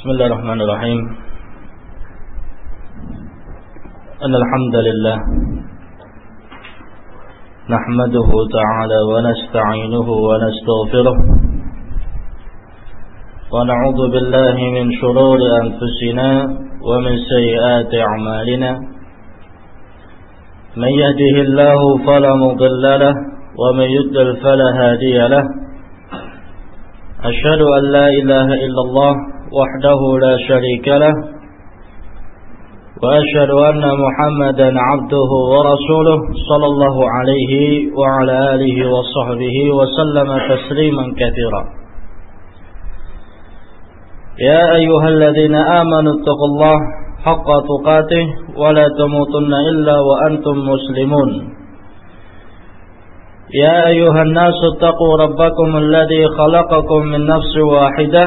بسم الله الرحمن الرحيم. أن الحمد لله نحمده تعالى ونستعينه ونستغفره ونعوذ بالله من شرور أنفسنا ومن سيئات أعمالنا. من يهده الله فلا مضل له ومن يضلل فلا هادي له. أشهد أن لا إله إلا الله وحده لا شريك له وأشهد أن محمدا عبده ورسوله صلى الله عليه وعلى آله وصحبه وسلم تسليما كثيرا. يا أيها الذين آمنوا اتقوا الله حق تقاته ولا تموتن إلا وأنتم مسلمون. يا أيها الناس اتقوا ربكم الذي خلقكم من نفس واحدة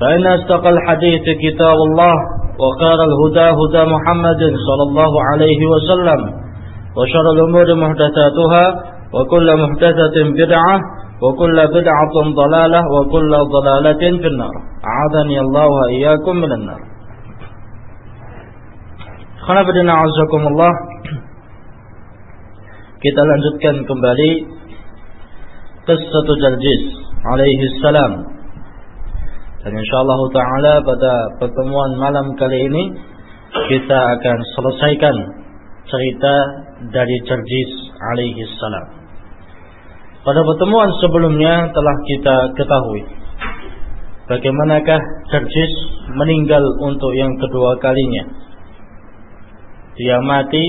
فإن أصدق الحديث كتاب الله وخير الهدى هدى محمد صلى الله عليه وسلم وشر الأمور محدثاتها وكل محدثة بدعة وكل بدعة ضلالة وكل ضلالة في النار. أعاذني الله وإياكم من النار. خنبدنا عزكم الله. Kita lanjutkan kembali Qissah Jaljiz alaihi salam. Dan insyaallah taala pada pertemuan malam kali ini kita akan selesaikan cerita dari Jaljiz alaihi salam. Pada pertemuan sebelumnya telah kita ketahui bagaimanakah Jaljiz meninggal untuk yang kedua kalinya. Dia mati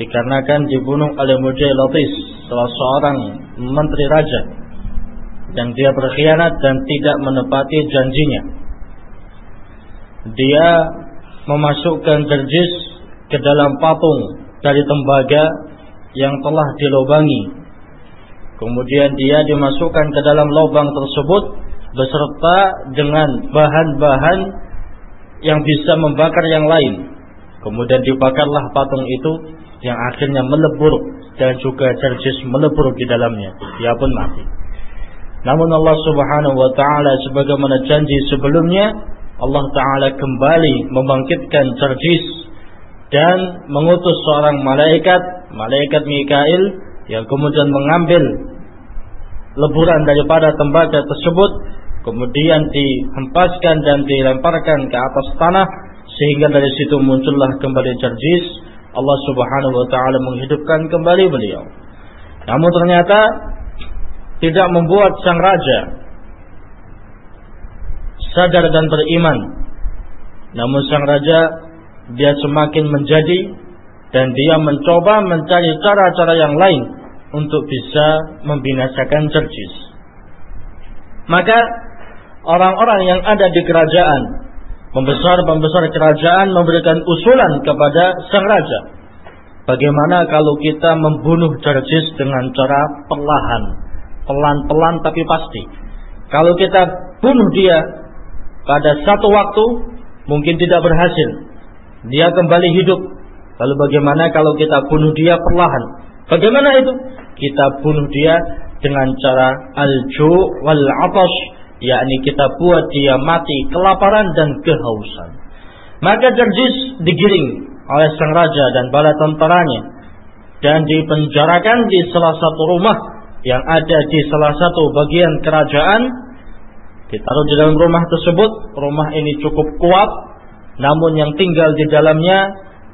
dikarenakan dibunuh oleh Mujailatis salah seorang menteri raja dan dia berkhianat dan tidak menepati janjinya dia memasukkan Jerjis ke dalam patung dari tembaga yang telah dilobangi kemudian dia dimasukkan ke dalam lubang tersebut beserta dengan bahan-bahan yang bisa membakar yang lain kemudian dibakarlah patung itu yang akhirnya melebur dan juga Jerjis melebur di dalamnya. Dia pun mati. Namun Allah Subhanahu wa taala sebagaimana janji sebelumnya, Allah taala kembali membangkitkan Jerjis dan mengutus seorang malaikat, malaikat Mikail yang kemudian mengambil leburan daripada tembaga tersebut kemudian dihempaskan dan dilemparkan ke atas tanah sehingga dari situ muncullah kembali Jerjis Allah Subhanahu wa taala menghidupkan kembali beliau. Namun ternyata tidak membuat sang raja sadar dan beriman. Namun sang raja dia semakin menjadi dan dia mencoba mencari cara-cara yang lain untuk bisa membinasakan Jerjis. Maka orang-orang yang ada di kerajaan Pembesar-pembesar kerajaan memberikan usulan kepada sang raja. Bagaimana kalau kita membunuh Jarjis dengan cara perlahan, pelan-pelan tapi pasti. Kalau kita bunuh dia pada satu waktu mungkin tidak berhasil. Dia kembali hidup. Lalu bagaimana kalau kita bunuh dia perlahan? Bagaimana itu? Kita bunuh dia dengan cara al-ju wal atash yakni kita buat dia mati kelaparan dan kehausan. Maka Jerjis digiring oleh sang raja dan bala tentaranya dan dipenjarakan di salah satu rumah yang ada di salah satu bagian kerajaan. Ditaruh di dalam rumah tersebut, rumah ini cukup kuat, namun yang tinggal di dalamnya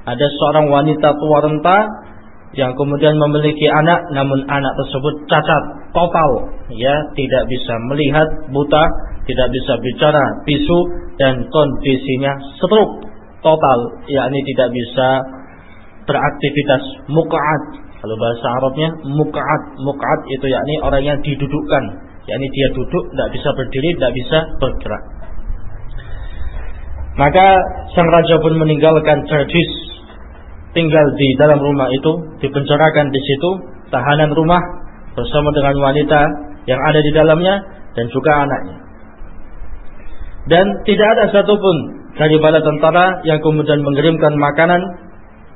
ada seorang wanita tua renta yang kemudian memiliki anak namun anak tersebut cacat total ya tidak bisa melihat buta tidak bisa bicara bisu dan kondisinya stroke total yakni tidak bisa beraktivitas mukaat kalau bahasa Arabnya mukaat mukaat itu yakni orang yang didudukkan yakni dia duduk tidak bisa berdiri tidak bisa bergerak Maka sang raja pun meninggalkan Jardis tinggal di dalam rumah itu, dipenjarakan di situ, tahanan rumah bersama dengan wanita yang ada di dalamnya dan juga anaknya. Dan tidak ada satupun dari bala tentara yang kemudian mengirimkan makanan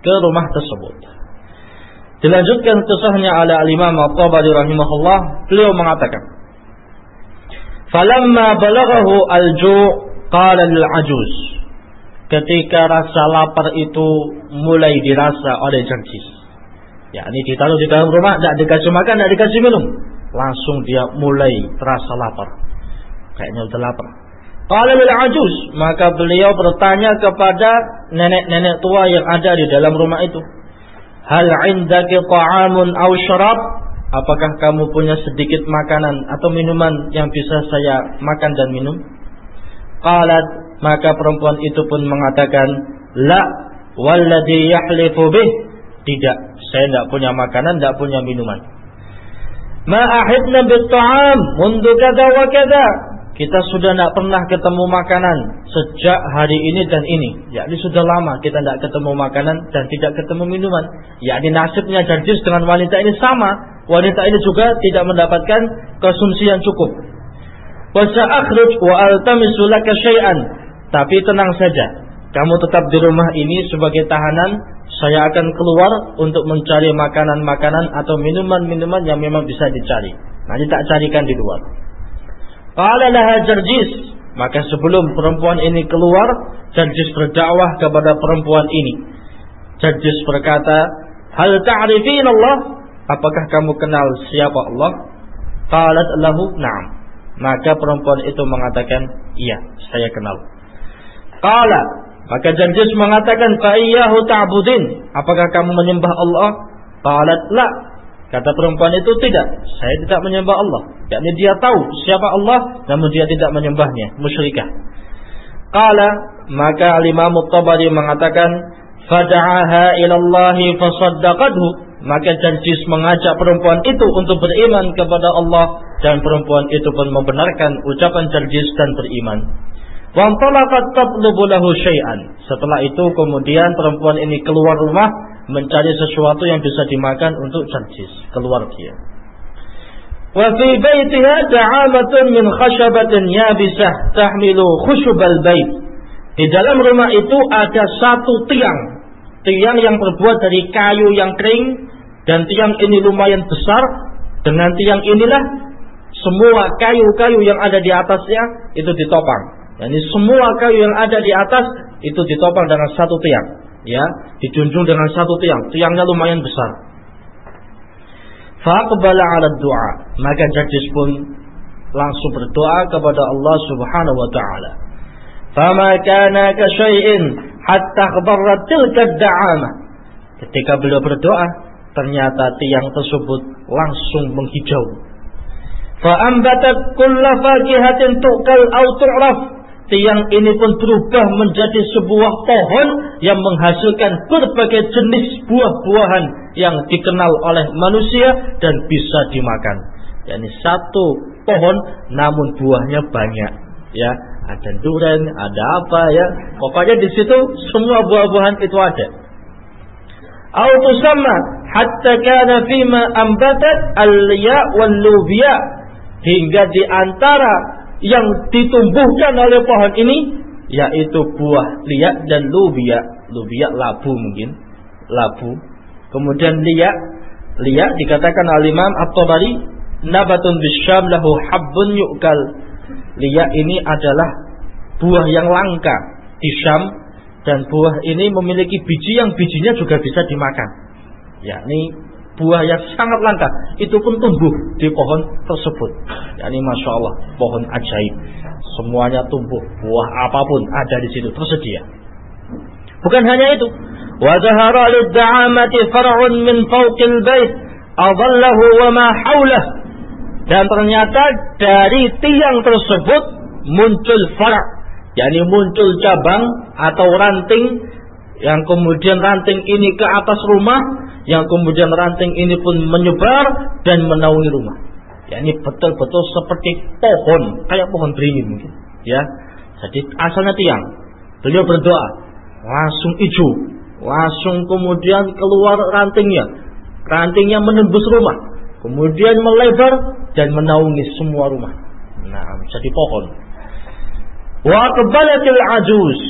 ke rumah tersebut. Dilanjutkan kisahnya oleh al-Imam At-Tabari rahimahullah, beliau mengatakan, "Falamma balaghahu al-ju' qala lil-ajuz." Ketika rasa lapar itu mulai dirasa oleh Jangkis. Ya, ini ditaruh di dalam rumah, tidak dikasih makan, tidak dikasih minum. Langsung dia mulai terasa lapar. Kayaknya udah lapar. Qala lil ajuz, maka beliau bertanya kepada nenek-nenek tua yang ada di dalam rumah itu. Hal indaki ta'amun aw syarab? Apakah kamu punya sedikit makanan atau minuman yang bisa saya makan dan minum? Qalat, maka perempuan itu pun mengatakan, "La, walladhi yahlifu bih." Tidak, saya tidak punya makanan, tidak punya minuman. Ma ahidna bit ta'am mundu kada wa kada. Kita sudah tidak pernah ketemu makanan sejak hari ini dan ini. Yakni sudah lama kita tidak ketemu makanan dan tidak ketemu minuman. Yakni nasibnya Jarjis dengan wanita ini sama. Wanita ini juga tidak mendapatkan konsumsi yang cukup. Wasa akhruj wa altamisu laka. Tapi tenang saja. Kamu tetap di rumah ini sebagai tahanan. Saya akan keluar untuk mencari makanan-makanan atau minuman-minuman yang memang bisa dicari. Nanti tak carikan di luar. Qala laha Jarjis. Maka sebelum perempuan ini keluar, Jarjis berdakwah kepada perempuan ini. Jarjis berkata, "Hal ta'rifin Allah? Apakah kamu kenal siapa Allah?" Qalat lahu, "Na'am." Maka perempuan itu mengatakan, "Iya, saya kenal." Qala, maka Jarjis mengatakan, "Fa ta'budin?" Apakah kamu menyembah Allah? Qalat, "La." Kata perempuan itu tidak, saya tidak menyembah Allah. Yakni dia tahu siapa Allah, namun dia tidak menyembahnya, musyrikah. Qala maka Imam Tabari mengatakan, fada'aha ila Allah fasaddaqathu. Maka Janjis mengajak perempuan itu untuk beriman kepada Allah dan perempuan itu pun membenarkan ucapan Janjis dan beriman. Wantalaqat tatlubu lahu syai'an. Setelah itu kemudian perempuan ini keluar rumah mencari sesuatu yang bisa dimakan untuk Jarjis, keluar dia. Wa fi min tahmilu. Di dalam rumah itu ada satu tiang. Tiang yang terbuat dari kayu yang kering dan tiang ini lumayan besar. Dengan tiang inilah semua kayu-kayu yang ada di atasnya itu ditopang. Yani semua kayu yang ada di atas itu ditopang dengan satu tiang ya dijunjung dengan satu tiang. Tiangnya lumayan besar. Faqbala 'ala du'a. Maka Jadis pun langsung berdoa kepada Allah Subhanahu wa taala. Fama kana ka syai'in hatta khabarat tilka da'ama. Ketika beliau berdoa ternyata tiang tersebut langsung menghijau. Fa ambatat kulla fakihatin tu'kal aw tu'raf tiang ini pun berubah menjadi sebuah pohon yang menghasilkan berbagai jenis buah-buahan yang dikenal oleh manusia dan bisa dimakan. Yani satu pohon namun buahnya banyak. Ya, ada durian, ada apa ya. Pokoknya di situ semua buah-buahan itu ada. Au sama hatta kana fima ambatat al-ya wal hingga di antara yang ditumbuhkan oleh pohon ini yaitu buah liak dan lubia lubia labu mungkin. Labu. Kemudian liak liak dikatakan oleh Imam At-Tabari nabatun bisyam lahu habbun yu'kal. Liak ini adalah buah yang langka di Syam dan buah ini memiliki biji yang bijinya juga bisa dimakan. Yakni buah yang sangat langka itu pun tumbuh di pohon tersebut. Yani masya Allah pohon ajaib. Semuanya tumbuh buah apa pun ada di situ tersedia. Bukan hanya itu. Wajahara lid-da'amati far'un min bait adallahu wa ma hawlah. Dan ternyata dari tiang tersebut muncul far' yakni muncul cabang atau ranting yang kemudian ranting ini ke atas rumah yang kemudian ranting ini pun menyebar dan menaungi rumah. Ya, ini betul-betul seperti pohon, kayak pohon beringin mungkin. Ya, jadi asalnya tiang, Beliau berdoa, langsung hijau, langsung kemudian keluar rantingnya. Rantingnya menembus rumah, kemudian melebar dan menaungi semua rumah. Nah, jadi pohon. Wa qbalatil ajuz.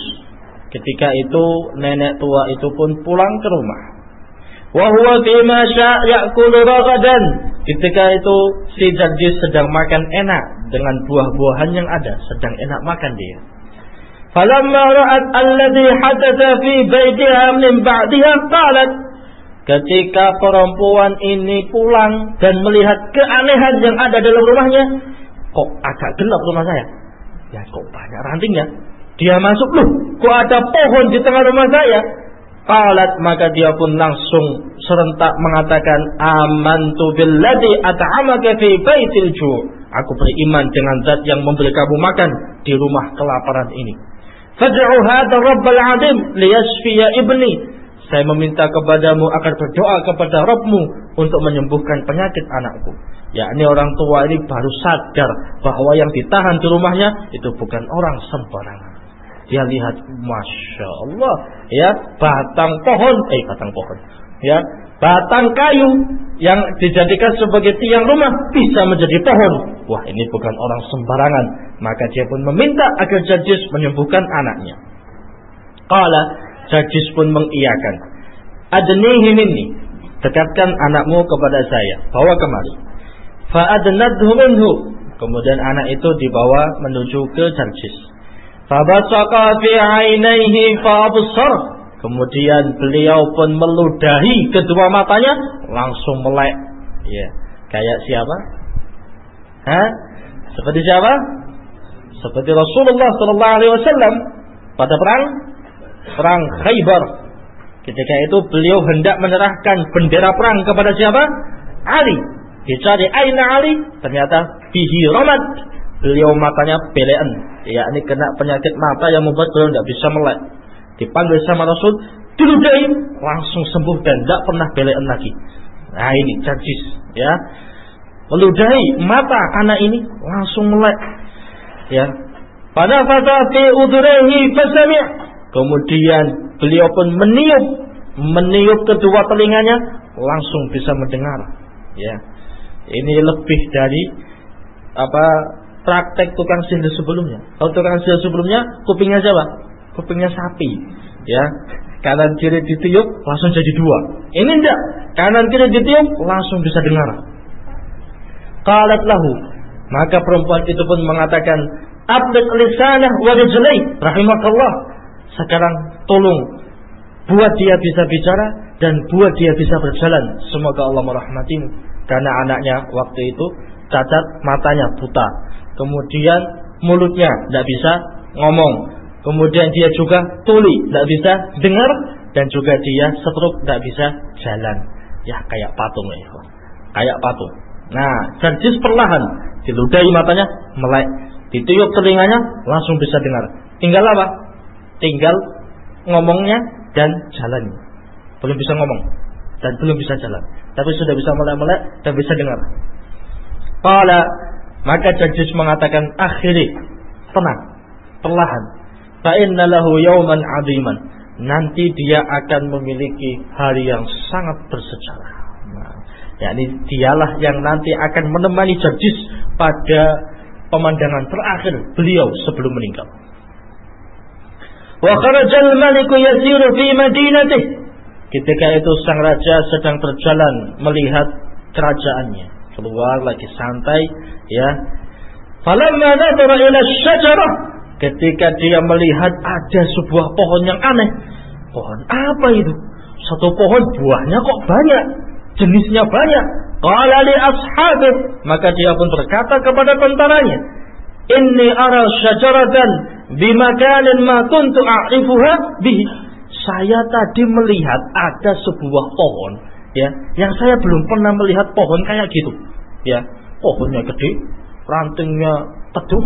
Ketika itu nenek tua itu pun pulang ke rumah. Wa huwa fi ma ya'kulu ragadan. Ketika itu si Jarjis sedang makan enak dengan buah-buahan yang ada, sedang enak makan dia. Falamma ra'at alladhi hadatha fi baitiha min ba'diha qalat Ketika perempuan ini pulang dan melihat keanehan yang ada dalam rumahnya, kok agak gelap rumah saya? Ya kok banyak rantingnya. Dia masuk loh, kok ada pohon di tengah rumah saya? Qalat maka dia pun langsung serentak mengatakan amantu billadzi at'amaka fi baitil ju'. Aku beriman dengan zat yang memberi kamu makan di rumah kelaparan ini. Fad'u hadha rabbal 'azim liyashfiya ibni. Saya meminta kepadamu agar berdoa kepada Rabbmu untuk menyembuhkan penyakit anakku. Ya, ini orang tua ini baru sadar bahwa yang ditahan di rumahnya itu bukan orang sembarangan. Dia lihat, masya Allah, ya batang pohon, eh batang pohon, ya batang kayu yang dijadikan sebagai tiang rumah bisa menjadi pohon. Wah, ini bukan orang sembarangan. Maka dia pun meminta agar Jajis menyembuhkan anaknya. Kala Jajis pun mengiyakan. Adnihi minni. Dekatkan anakmu kepada saya. Bawa kemari. Fa'adnadhu minhu. Kemudian anak itu dibawa menuju ke Jajis. Fabasaqa fi ainaihi fa'absar. Kemudian beliau pun meludahi kedua matanya langsung melek. Ya, kayak siapa? Hah? Seperti siapa? Seperti Rasulullah sallallahu alaihi wasallam pada perang perang Khaybar. Ketika itu beliau hendak menyerahkan bendera perang kepada siapa? Ali. Dicari Aina Ali, ternyata bihi ramat. Beliau matanya belean, yakni kena penyakit mata yang membuat beliau tidak bisa melek dipanggil sama Rasul, diludahi, langsung sembuh dan tidak pernah belean lagi. Nah ini jajis, ya. Meludahi mata anak ini langsung melek. Ya. Pada fasa fi udhrehi fasami' Kemudian beliau pun meniup, meniup kedua telinganya langsung bisa mendengar. Ya. Ini lebih dari apa praktek tukang sihir sebelumnya. Kalau tukang sihir sebelumnya kupingnya siapa? kupingnya sapi. Ya. Kanan kiri ditiup langsung jadi dua. Ini enggak. Kanan kiri ditiup langsung bisa dengar. Qalat lahu. Maka perempuan itu pun mengatakan ablik lisanah wa rijlai rahimakallah. Sekarang tolong buat dia bisa bicara dan buat dia bisa berjalan. Semoga Allah merahmatimu. Karena anaknya waktu itu cacat matanya buta kemudian mulutnya tidak bisa ngomong Kemudian dia juga tuli, tidak bisa dengar dan juga dia stroke, tidak bisa jalan. Ya kayak patung ya, kayak patung. Nah, Jarjis perlahan diludahi matanya, melek, ditiup telinganya, langsung bisa dengar. Tinggal apa? Tinggal ngomongnya dan jalan. Belum bisa ngomong dan belum bisa jalan, tapi sudah bisa melek-melek dan bisa dengar. Kala maka Jarjis mengatakan akhiri tenang, perlahan Fa'inna lahu yawman aziman. Nanti dia akan memiliki hari yang sangat bersejarah. Nah, yakni dialah yang nanti akan menemani Jarjis pada pemandangan terakhir beliau sebelum meninggal. Wa kharajal maliku yasiru fi madinatih. Ketika itu sang raja sedang berjalan melihat kerajaannya. Keluar lagi santai ya. Falamma nadara ila syajarah ketika dia melihat ada sebuah pohon yang aneh. Pohon apa itu? Satu pohon buahnya kok banyak, jenisnya banyak. Qala li ashabih, maka dia pun berkata kepada tentaranya, "Inni ara syajaratan bimakanin ma kuntu a'rifuha bihi." Saya tadi melihat ada sebuah pohon ya, yang saya belum pernah melihat pohon kayak gitu. Ya, pohonnya gede, rantingnya teduh,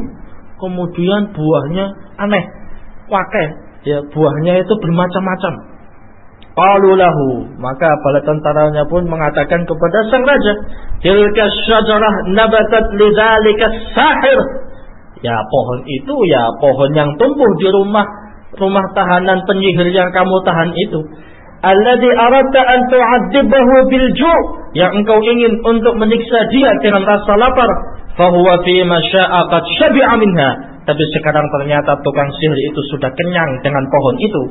kemudian buahnya aneh, wakai, ya buahnya itu bermacam-macam. Qalulahu maka bala tentaranya pun mengatakan kepada sang raja, "Tilka syajarah nabatat lidzalika sahir." Ya pohon itu ya pohon yang tumbuh di rumah rumah tahanan penyihir yang kamu tahan itu alladhi aradta an tu'adzibahu bil ju' yang engkau ingin untuk menyiksa dia dengan rasa lapar. Fahuwa fi ma syaa qad syabi'a minha. Tapi sekarang ternyata tukang sihir itu sudah kenyang dengan pohon itu.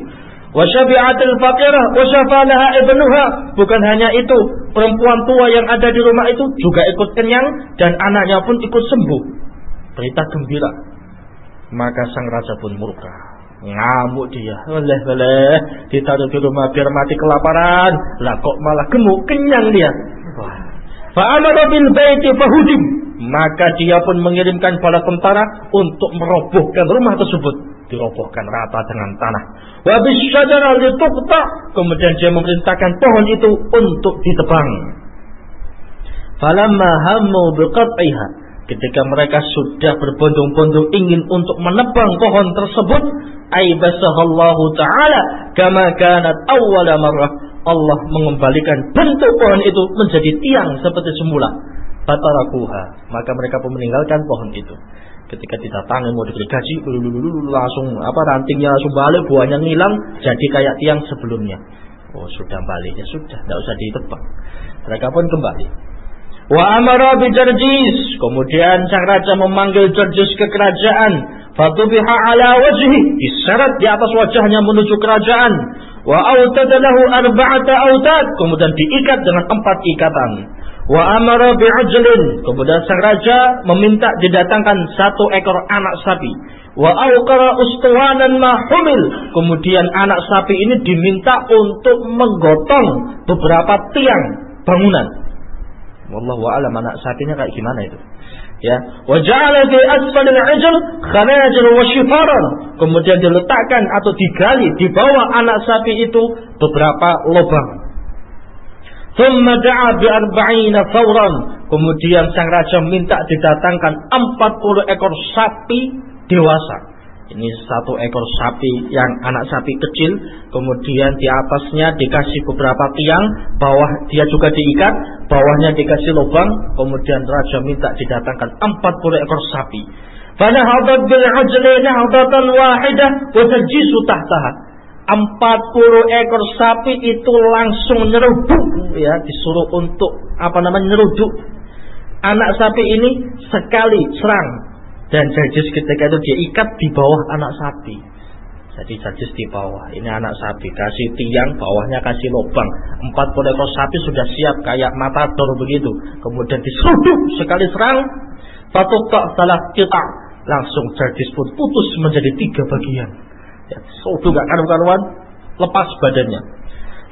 Wa syabi'atil faqirah wa syafalaha ibnuha. Bukan hanya itu perempuan tua yang ada di rumah itu juga ikut kenyang dan anaknya pun ikut sembuh. Berita gembira. Maka sang raja pun murka ngamuk dia. Oleh oleh ditaruh di rumah biar mati kelaparan. Lah kok malah gemuk kenyang dia? Fa'amara bil baiti fahudim. Maka dia pun mengirimkan para tentara untuk merobohkan rumah tersebut. Dirobohkan rata dengan tanah. Wa bisyajara lituqta kemudian dia memerintahkan pohon itu untuk ditebang. Falamma hammu biqat'iha ketika mereka sudah berbondong-bondong ingin untuk menebang pohon tersebut aibasahallahu taala kama kanat awwala marrah. Allah mengembalikan bentuk pohon itu menjadi tiang seperti semula. Fatarakuha. Maka mereka pun meninggalkan pohon itu. Ketika didatangi mau diberi gaji langsung apa rantingnya langsung balik buahnya ngilang jadi kayak tiang sebelumnya. Oh sudah balik ya sudah tidak usah ditebang. Mereka pun kembali Wa amara bi Jarjis. Kemudian sang raja memanggil Jarjis ke kerajaan. Fatubiha ala wajhi. Diseret di atas wajahnya menuju kerajaan. Wa autada lahu arba'ata autad. Kemudian diikat dengan empat ikatan. Wa amara bi ajlin. Kemudian sang raja meminta didatangkan satu ekor anak sapi. Wa auqara ustuwanan mahumil. Kemudian anak sapi ini diminta untuk menggotong beberapa tiang bangunan Wallahu a'lam anak sapinya kayak gimana itu. Ya, wa ja'ala fi asfalil ajl khanajir wa shifaran. Kemudian diletakkan atau digali di bawah anak sapi itu beberapa lubang. Thumma da'a bi arba'ina fawran. Kemudian sang raja minta didatangkan 40 ekor sapi dewasa. Ini satu ekor sapi yang anak sapi kecil, kemudian di atasnya dikasih beberapa tiang, bawah dia juga diikat, bawahnya dikasih lubang, kemudian raja minta didatangkan 40 ekor sapi. hadat bil ajli nahdatan wahidah wa tajisu tahtaha. 40 ekor sapi itu langsung nyeruduk ya, disuruh untuk apa namanya nyeruduk. Anak sapi ini sekali serang dan jajis ketika itu dia ikat di bawah anak sapi. Jadi jajis di bawah. Ini anak sapi. Kasih tiang, bawahnya kasih lubang. Empat ekor sapi sudah siap kayak matador begitu. Kemudian diseruduk sekali serang. tak salah kita. Langsung jajis pun putus menjadi tiga bagian. Ya, sudah gak karuan-karuan. Lepas badannya.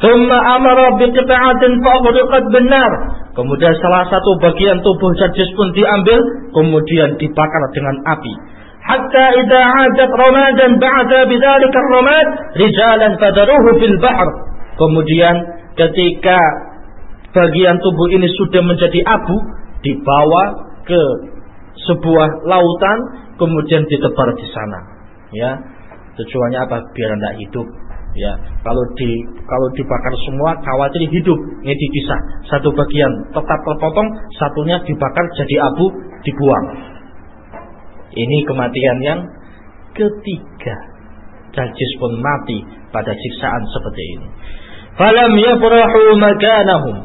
Thumma amara biqita'atin fa'ghriqat benar. Kemudian salah satu bagian tubuh Jajis pun diambil, kemudian dibakar dengan api. Hatta idza 'adat ramadan ba'da bidzalika ar-ramad rijalan fadaruhu fil bahr. Kemudian ketika bagian tubuh ini sudah menjadi abu, dibawa ke sebuah lautan, kemudian ditebar di sana. Ya, tujuannya apa? Biar tidak hidup ya kalau di kalau dibakar semua khawatir hidup. Ini dipisah satu bagian tetap terpotong satunya dibakar jadi abu dibuang. Ini kematian yang ketiga. Jajis pun mati pada siksaan seperti ini. Falam yafrahu makanahum.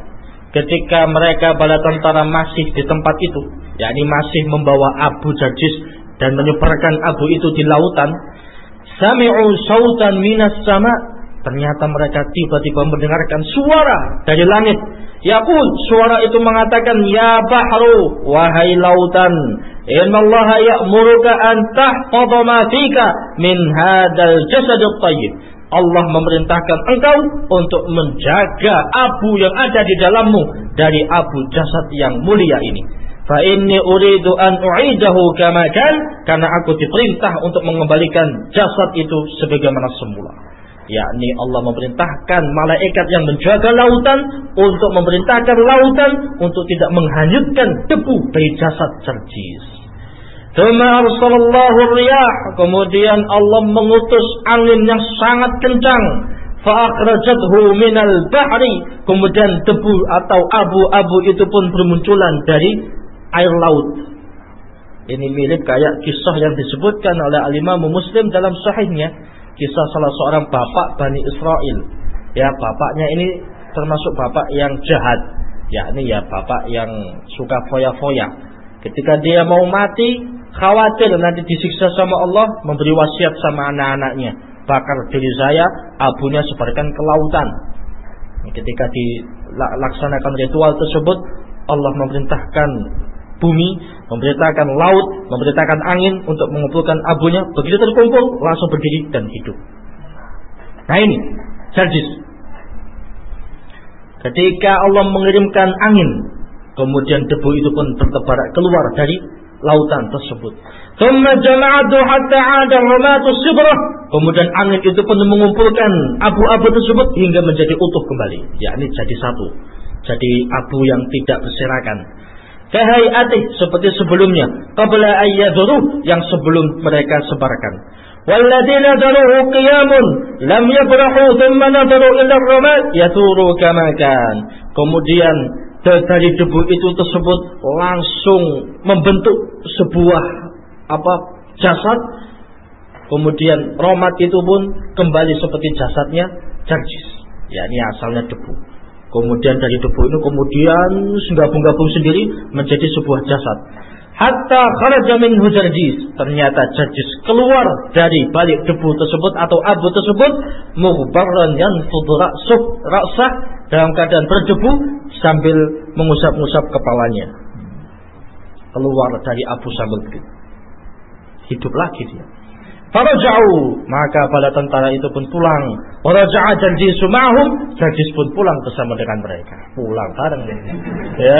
Ketika mereka bala tentara masih di tempat itu yakni masih membawa abu Jajis dan menyebarkan abu itu di lautan Sami'u sautan minas sama. Ternyata mereka tiba-tiba mendengarkan suara dari langit. Yaqul, suara itu mengatakan, Ya bahru, wahai lautan. Inna Allah ya'muruka an tahfadha ma fika min hadal jasadut tayyib. Allah memerintahkan engkau untuk menjaga abu yang ada di dalammu dari abu jasad yang mulia ini. Fa inni uridu an u'idahu kama kan karena aku diperintah untuk mengembalikan jasad itu sebagaimana semula. Yakni Allah memerintahkan malaikat yang menjaga lautan untuk memerintahkan lautan untuk tidak menghanyutkan debu dari jasad cercis. Kemudian Allah mengutus angin yang sangat kencang. Kemudian debu atau abu-abu itu pun bermunculan dari air laut. Ini mirip kayak kisah yang disebutkan oleh al-Imam Muslim dalam sahihnya kisah salah seorang bapak Bani Israel. Ya, bapaknya ini termasuk bapak yang jahat. Yakni ya bapak yang suka foya-foya. Ketika dia mau mati, khawatir nanti disiksa sama Allah, memberi wasiat sama anak-anaknya. Bakar diri saya, abunya sebarkan ke lautan. Ketika dilaksanakan ritual tersebut, Allah memerintahkan bumi, memerintahkan laut, memerintahkan angin untuk mengumpulkan abunya. Begitu terkumpul, langsung berdiri dan hidup. Nah ini, Sarjis. Ketika Allah mengirimkan angin, kemudian debu itu pun bertebar keluar dari lautan tersebut. Kemudian angin itu pun mengumpulkan abu-abu tersebut hingga menjadi utuh kembali. Ya, ini jadi satu. Jadi abu yang tidak berserakan kahayatih seperti sebelumnya. Qabla ayyaduru yang sebelum mereka sebarkan. Walladzina daruhu qiyamun lam yabrahu thumma nadaru ila ar-ramad yathuru kama kan. Kemudian dari debu itu tersebut langsung membentuk sebuah apa jasad. Kemudian romat itu pun kembali seperti jasadnya jarjis ya ini asalnya debu Kemudian dari debu itu kemudian gabung-gabung sendiri menjadi sebuah jasad. Hatta kharaja min hujarjis. Ternyata jarjis keluar dari balik debu tersebut atau abu tersebut mughbarran yanfudhu ra'suh ra'sah dalam keadaan berdebu sambil mengusap-ngusap kepalanya. Keluar dari abu sambil hidup lagi dia. Faraja'u maka pada tentara itu pun pulang. Waraja'a janjisu ma'hum janjis pun pulang bersama dengan mereka. Pulang bareng ya.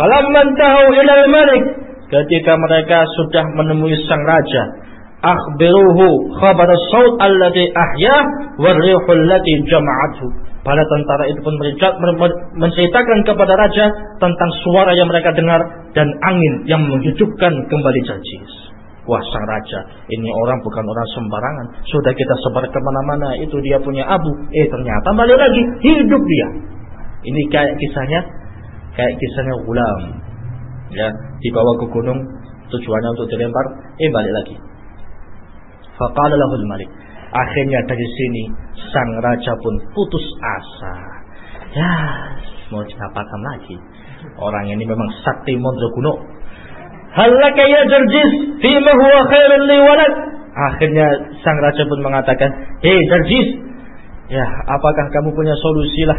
Falamman tahu ilal malik ketika mereka sudah menemui sang raja akhbiruhu khabar saut alladhi ahya warrihu allati jama'athu pada tentara itu pun menceritakan kepada raja tentang suara yang mereka dengar dan angin yang menghidupkan kembali jajis. Wah sang raja, ini orang bukan orang sembarangan. Sudah kita sebar ke mana-mana, itu dia punya abu. Eh ternyata balik lagi, hidup dia. Ini kayak kisahnya, kayak kisahnya ulam. Ya, dibawa ke gunung, tujuannya untuk dilempar, eh balik lagi. Faqala lahul malik. Akhirnya dari sini sang raja pun putus asa. Ya, mau diapakan lagi? Orang ini memang sakti mondro kuno Halaka ya Jarjis fima huwa khairun li. Akhirnya sang raja pun mengatakan, "Hei Jarjis, ya apakah kamu punya solusi lah,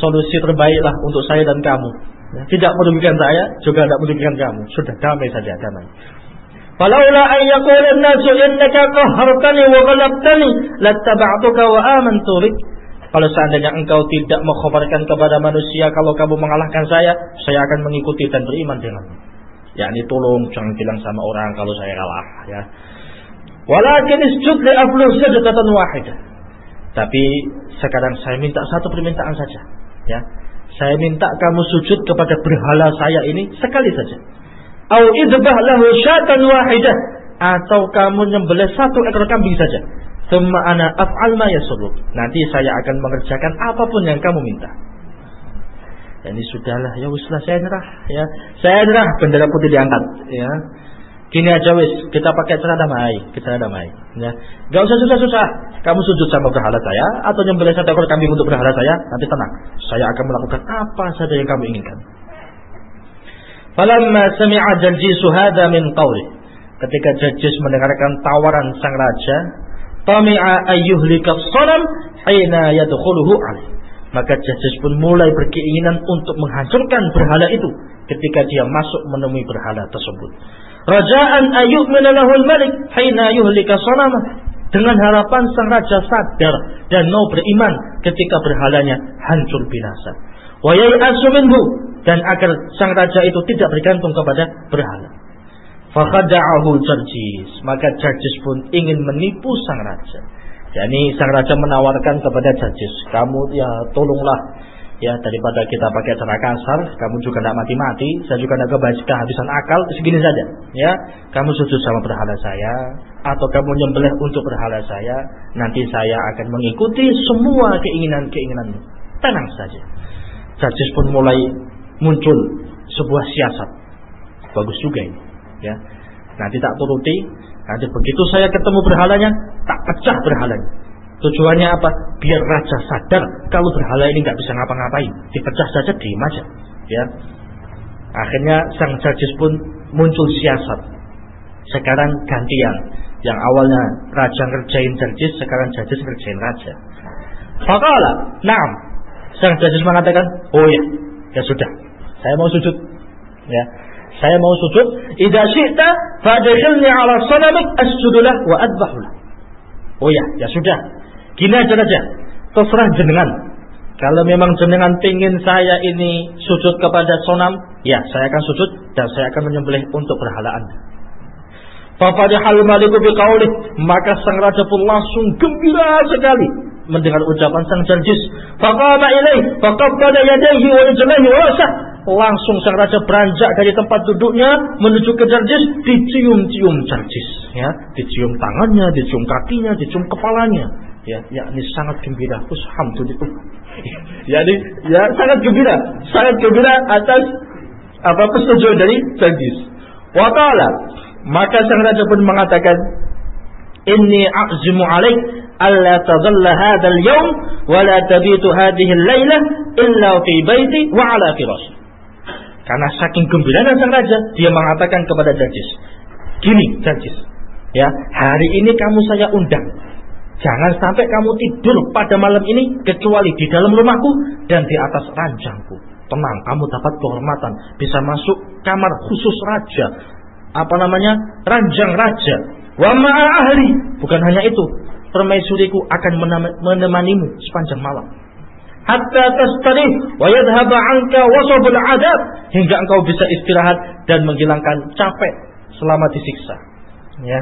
solusi terbaik lah untuk saya dan kamu? Ya, tidak merugikan saya, juga tidak merugikan kamu. Sudah damai saja, damai." Falaula an yaqula an-nasu innaka qahhartani wa ghalabtani lattaba'tuka wa amantu bik. Kalau seandainya engkau tidak mengkhabarkan kepada manusia kalau kamu mengalahkan saya, saya akan mengikuti dan beriman denganmu yakni tolong jangan bilang sama orang kalau saya kalah ya. Walakin isjud li aflu sajdatan wahidah. Tapi sekarang saya minta satu permintaan saja ya. Saya minta kamu sujud kepada berhala saya ini sekali saja. Au idbah lahu syatan wahidah. Atau kamu nyembelih satu ekor kambing saja. Thumma ana af'al ma yasurruk. Nanti saya akan mengerjakan apa pun yang kamu minta. Ini sudahlah ya uslah saya nyerah ya saya nyerah bendera putih diangkat ya Kini aja wis kita pakai cara damai, kita damai. Ya, gak usah susah-susah. Kamu sujud sama berhala saya atau nyembelih satu ekor kambing untuk berhala saya, nanti tenang. Saya akan melakukan apa saja yang kamu inginkan. Falamma sami'a Jarjis hadha min qawli. Ketika Jarjis mendengarkan tawaran sang raja, tami'a ayyuhlika sanam hina yadkhuluhu alaih. Maka Jajaj pun mulai berkeinginan untuk menghancurkan berhala itu ketika dia masuk menemui berhala tersebut. Rajaan ayub minalahul malik hina yuhlika sanamah. Dengan harapan sang raja sadar dan mau beriman ketika berhalanya hancur binasa. Wa minhu dan agar sang raja itu tidak bergantung kepada berhala. Fakada'ahu Jarjis. Maka Jarjis pun ingin menipu sang raja. Yani sang raja menawarkan kepada Jajis, kamu ya tolonglah ya daripada kita pakai cara kasar, kamu juga tidak mati-mati, saya juga tidak kehabisan akal, segini saja, ya. Kamu sujud sama berhala saya, atau kamu nyembelih untuk berhala saya, nanti saya akan mengikuti semua keinginan-keinginanmu. Tenang saja. Jajis pun mulai muncul sebuah siasat. Bagus juga ini, ya. Nanti tak turuti. Nanti begitu saya ketemu berhalanya, tak pecah berhalanya. Tujuannya apa? Biar raja sadar kalau berhala ini nggak bisa ngapa-ngapain, dipecah saja diem aja. Ya. Akhirnya sang jajis pun muncul siasat. Sekarang gantian. Yang awalnya raja ngerjain jajis, sekarang jajis ngerjain raja. Fakala, naam. Sang jajis mengatakan, oh ya, ya sudah, saya mau sujud. Ya, saya mau sujud. Idza syi'ta fadkhilni ala sanamik asjudulah wa adbahulah. Oh ya, ya sudah. Gini aja aja. Terserah jenengan. Kalau memang jenengan pingin saya ini sujud kepada sonam, ya saya akan sujud dan saya akan menyembelih untuk berhalaan. Fafarihal maliku biqaulih, maka sang raja pun langsung gembira sekali mendengar ucapan sang jajis. Faqama ilaih, faqabbada yadayhi wa rijlaihi wa rasah. Langsung sang raja beranjak dari tempat duduknya menuju ke jajis, dicium-cium jajis, ya, dicium tangannya, dicium kakinya, dicium kepalanya. Ya, yakni sangat gembira. Alhamdulillah. yakni ya sangat gembira, sangat gembira atas apa persetujuan dari jajis. Wa maka sang raja pun mengatakan, "Inni a'zimu alaik alla tadalla hadzal yawm wa la tabitu hadhihi al-lailah illa fi baiti wa ala firash." Karena saking gembiranya sang raja, dia mengatakan kepada Jajis, "Gini, Jajis, ya, hari ini kamu saya undang. Jangan sampai kamu tidur pada malam ini kecuali di dalam rumahku dan di atas ranjangku. Tenang, kamu dapat kehormatan, bisa masuk kamar khusus raja, apa namanya ranjang raja wa ma'a ahli. Bukan hanya itu. Permaisuriku akan menemanimu sepanjang malam. Hatta tastari wa yadhhaba anka wasabul adab. Hingga engkau bisa istirahat dan menghilangkan capek selama disiksa. Ya.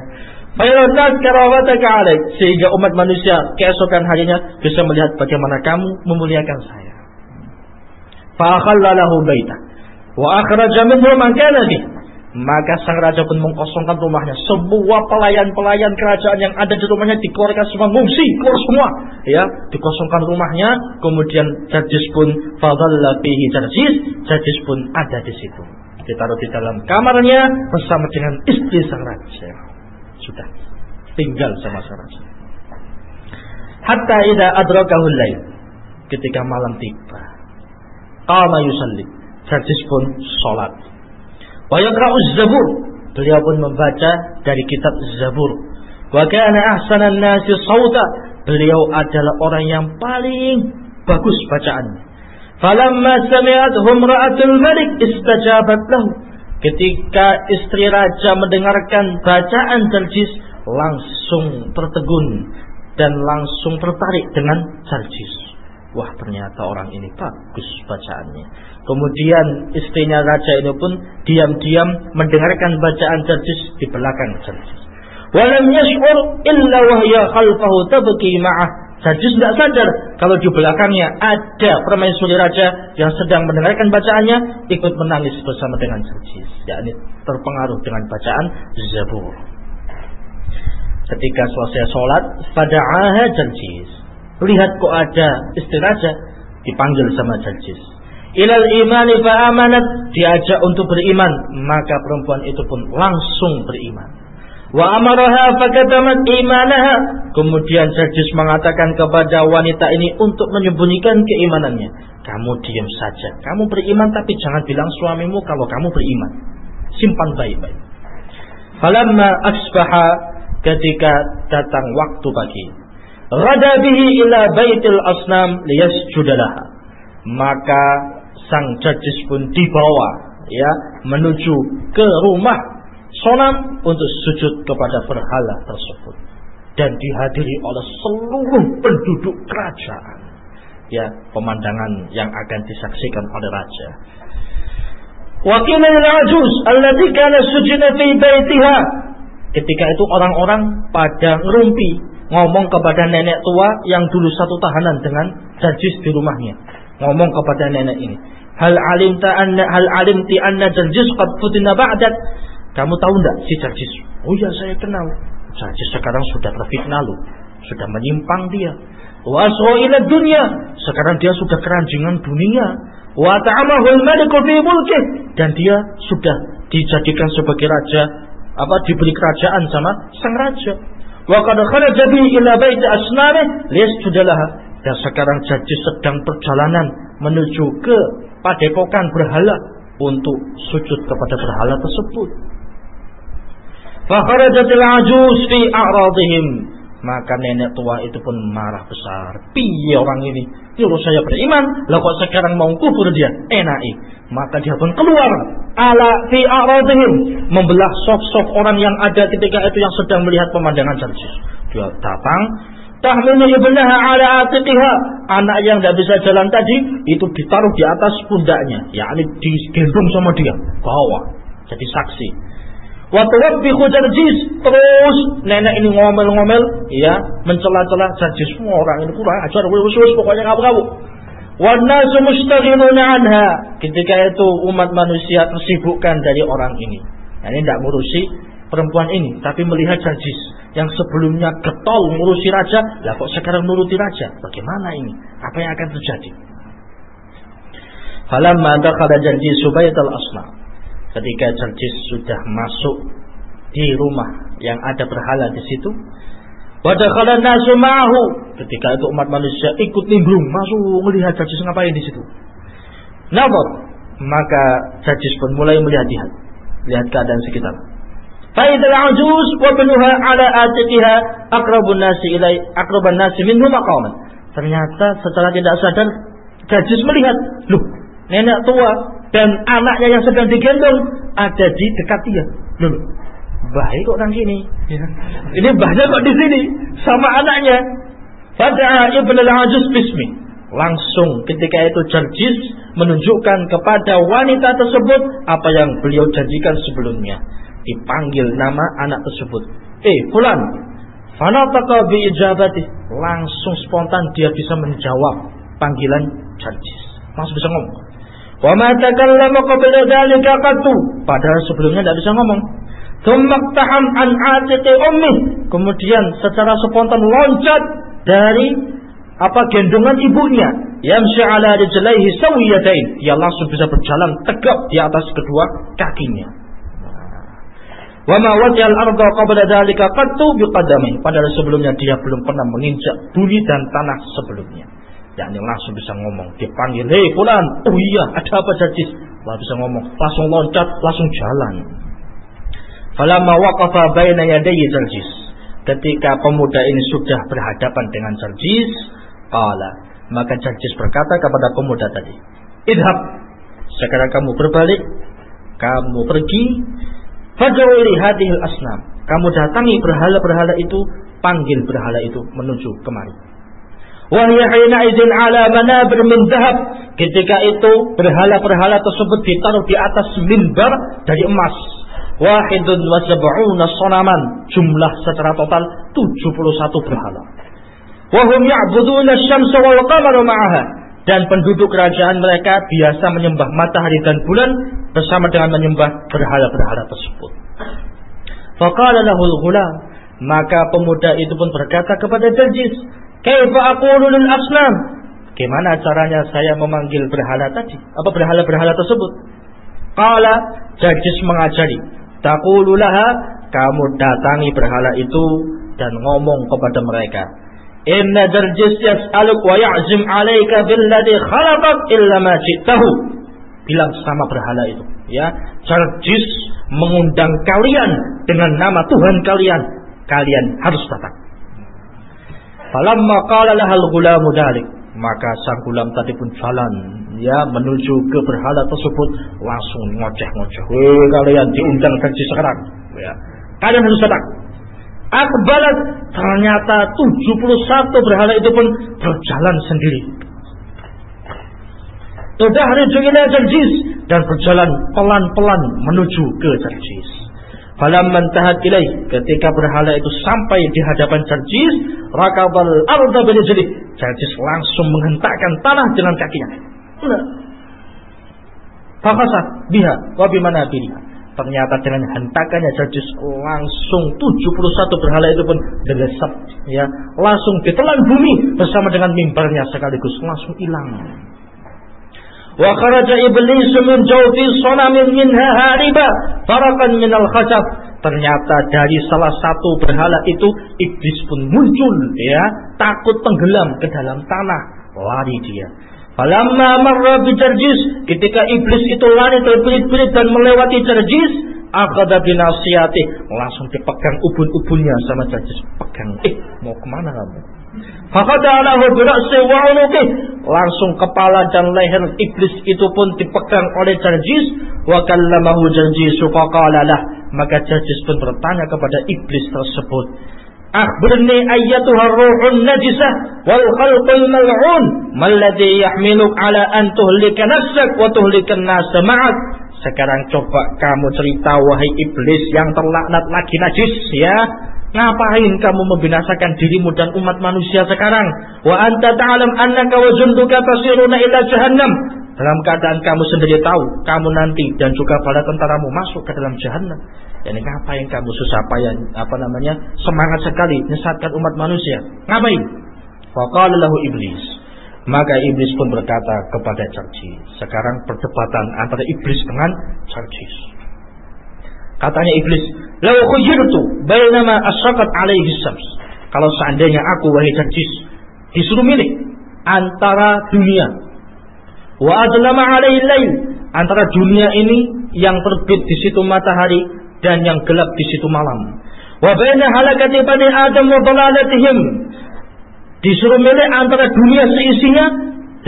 Sehingga umat manusia keesokan harinya bisa melihat bagaimana kamu memuliakan saya. Fa akhallalahu baita wa akhraja minhu man kana maka sang raja pun mengkosongkan rumahnya. Semua pelayan-pelayan kerajaan yang ada di rumahnya dikeluarkan semua ngungsi, keluar semua. Ya, dikosongkan rumahnya. Kemudian Jadis pun fadalla fihi Jadis, Jadis pun ada di situ. Ditaruh di dalam kamarnya bersama dengan istri sang raja. Sudah tinggal sama sang raja. Hatta idza adrakahul lail. Ketika malam tiba, qama yusalli. Jadis pun sholat Wa Zabur. Beliau pun membaca dari kitab Zabur. Wa kana ahsanan nasi sauta. Beliau adalah orang yang paling bagus bacaannya. Falamma sami'athum ra'atul malik istajabat lahu. Ketika istri raja mendengarkan bacaan Jarjis langsung tertegun dan langsung tertarik dengan Jarjis. Wah ternyata orang ini bagus bacaannya. Kemudian istrinya raja ini pun diam-diam mendengarkan bacaan Jarjis di belakang Jarjis. Walam yash'ur illa wahya khalfahu tabki ma'ah. Jarjis tidak sadar kalau di belakangnya ada permaisuri raja yang sedang mendengarkan bacaannya ikut menangis bersama dengan Jarjis. yakni terpengaruh dengan bacaan Zabur. Ketika selesai sholat, fada'aha Jarjis. Lihat kok ada istri raja dipanggil sama Jarjis ilal imani fa amanat diajak untuk beriman maka perempuan itu pun langsung beriman. Wa amaraha fakatamat imanaha kemudian Jajis mengatakan kepada wanita ini untuk menyembunyikan keimanannya. Kamu diam saja kamu beriman tapi jangan bilang suamimu kalau kamu beriman. Simpan baik-baik. Falamma asbaha ketika datang waktu pagi rada bihi ila baitil asnam liyasjudalaha maka sang jajis pun dibawa ya menuju ke rumah sonam untuk sujud kepada berhala tersebut. Dan dihadiri oleh seluruh penduduk kerajaan ya pemandangan yang akan disaksikan oleh raja. Wakil al-ajuz alladhi kana sujina fi baitiha. Ketika itu orang-orang pada ngerumpi ngomong kepada nenek tua yang dulu satu tahanan dengan jajis di rumahnya. Ngomong kepada nenek ini. Hal alimta anna hal alimti anna Jarjis qad futina kamu tahu enggak si Jarjis oh ya saya kenal. Jarjis sekarang sudah terfitnah loh. Sudah menyimpang dia. Wa ila dunia sekarang dia sudah keranjingan dunia. Wa ta'amahu al-maliku fi mulkih dan dia sudah dijadikan sebagai raja apa diberi kerajaan sama sang raja. Wa qad kharaja bi ila bait asnamih liyasjudalah. Dan sekarang jadi sedang perjalanan menuju ke padepokan berhala untuk sujud kepada berhala tersebut. Fa kharajatil ajuz fi a'radihim maka nenek tua itu pun marah besar. Piye orang ini? Nyuruh saya beriman, lah kok sekarang mau kubur dia? Enai. Maka dia pun keluar ala fi a'radihim, membelah sok-sok orang yang ada ketika itu yang sedang melihat pemandangan Jarjis. Dia datang, tahmilu ibnaha ala atiqiha. Anak yang tidak bisa jalan tadi itu ditaruh di atas pundaknya, yakni digendong sama dia, bawa jadi saksi. Watawabbihu jarjis terus nenek ini ngomel-ngomel ya mencela-cela jarjis semua orang ini kurang ajar khusus pokoknya kamu-kamu. Wanasu mustaghiluna anha. Ketika itu umat manusia tersibukkan dari orang ini. Nah, ini tidak ngurusi perempuan ini, tapi melihat jarjis yang sebelumnya getol ngurusi raja, lah kok sekarang nuruti raja? Bagaimana ini? Apa yang akan terjadi? Falamma dakhala jarjis subaytal asnam ketika Jarjis sudah masuk di rumah yang ada berhala di situ Wadakhala nasu ma'ahu. Ketika itu umat manusia ikut nimbrung masuk melihat Jarjis ngapain di situ. Nabar maka Jarjis pun mulai melihat-lihat lihat keadaan sekitar. Faidal ajuz wa binuha ala atiqiha akrabun nasi ilai akraban nasi minhu maqaman. Ternyata secara tidak sadar Jarjis melihat, loh, nenek tua dan anaknya yang sedang digendong ada di dekat dia. Loh, baik kok orang sini. Ya. Ini bahaya kok di sini sama anaknya. Pada ibn al-Ajuz bismi. Langsung ketika itu Jarjis menunjukkan kepada wanita tersebut apa yang beliau janjikan sebelumnya. Dipanggil nama anak tersebut. Eh, fulan. Fanataka bi ijabati. Langsung spontan dia bisa menjawab panggilan Jarjis. Langsung bisa ngomong. Wa ma takallama qabla dzalika qattu. Padahal sebelumnya tidak bisa ngomong. Tumaktaham an atiqi ummi. Kemudian secara spontan loncat dari apa gendongan ibunya. Yamshi ala rijlaihi sawiyatain. Dia langsung bisa berjalan tegap di atas kedua kakinya. Wa ma wajal arda qabla dzalika qattu biqadami. Padahal sebelumnya dia belum pernah menginjak bumi dan tanah sebelumnya yakni langsung bisa ngomong. Dipanggil hei fulan. Oh iya ada apa jadis Wah bisa ngomong. Langsung loncat langsung jalan. Falamma waqafa baina Jarjis ketika pemuda ini sudah berhadapan dengan Jarjis qala. Maka Jarjis berkata kepada pemuda tadi idhab sekarang kamu berbalik. Kamu pergi. Fajruli hadhil asnam. Kamu datangi berhala-berhala itu panggil berhala itu menuju kemari Wahya izin ala manabir. Ketika itu berhala-berhala tersebut ditaruh di atas mimbar dari emas. Wahidun wa sab'una sonaman. Jumlah secara total 71 berhala. Wahum ya'buduna syamsa wal qamara ma'aha. Dan penduduk kerajaan mereka biasa menyembah matahari dan bulan bersama dengan menyembah berhala-berhala tersebut. Faqala lahul ghulam. Maka pemuda itu pun berkata kepada Jarjis, Kaifa aqulu lil asnam? Gimana caranya saya memanggil berhala tadi? Apa berhala-berhala tersebut? Qala Jajis mengajari. Taqulu laha, kamu datangi berhala itu dan ngomong kepada mereka. Inna Jarjis yas'aluk wa ya'zim 'alaika billadhi khalaqak illa ma ji'tahu. Bilang sama berhala itu, ya. Jarjis mengundang kalian dengan nama Tuhan kalian. Kalian harus datang. Falamma qala lahal ghulamu dalik, maka sang gulam tadi pun jalan ya menuju ke berhala tersebut langsung ngoceh-ngoceh. Hei kalian diundang gaji sekarang. Ya. Kalian harus datang. Akbalat ternyata 71 berhala itu pun berjalan sendiri. hari ila Jarjis dan berjalan pelan-pelan menuju ke Jarjis. Falam mantahat ilaih. Ketika berhala itu sampai di hadapan Jarjis, rakabal arda jadi Jarjis langsung menghentakkan tanah dengan kakinya. Fakasat biha wa bimana biha. Ternyata dengan hentakannya Jarjis langsung 71 berhala itu pun delesat ya, langsung ditelan bumi bersama dengan mimbarnya sekaligus langsung hilang. Wa kharaja iblis min jawfi sanamin minha hariba farakan minal khashab Ternyata dari salah satu berhala itu iblis pun muncul ya, takut tenggelam ke dalam tanah, lari dia. Falamma marra bijarjis, ketika iblis itu lari terbelit-belit dan melewati jarjis, akada binasiyati, langsung dipegang ubun-ubunnya sama jarjis. Pegang, eh mau ke mana kamu? Fakadalahu bira'si wa unuqih. Langsung kepala dan leher iblis itu pun dipegang oleh Jarjis. Wa kallamahu Jarjis faqala lah. Maka Jarjis pun bertanya kepada iblis tersebut. Akhbirni ayyatuha ruhun najisah wal khalqul mal'un malladhi yahmiluk ala an tuhlika nafsak wa tuhlika nasa ma'ak sekarang coba kamu cerita wahai iblis yang terlaknat lagi najis ya Ngapain kamu membinasakan dirimu dan umat manusia sekarang? Wa anta ta'lam annaka wa junduka tasiruna ila jahannam. Dalam keadaan kamu sendiri tahu, kamu nanti dan juga bala tentaramu masuk ke dalam jahannam. Ini ngapain kamu susah payah apa namanya semangat sekali menyesatkan umat manusia? Ngapain? Faqala lahu iblis. Maka iblis pun berkata kepada Jarjis. Sekarang perdebatan antara iblis dengan Jarjis. Katanya iblis, "Lau khuyyirtu bainama asraqat alaihi syams." Kalau seandainya aku wahai Jarjis disuruh milih antara dunia wa adlama alaihi lail, antara dunia ini yang terbit di situ matahari dan yang gelap di situ malam. Wa baina halakati bani Adam wa dalalatihim. Disuruh milih antara dunia seisinya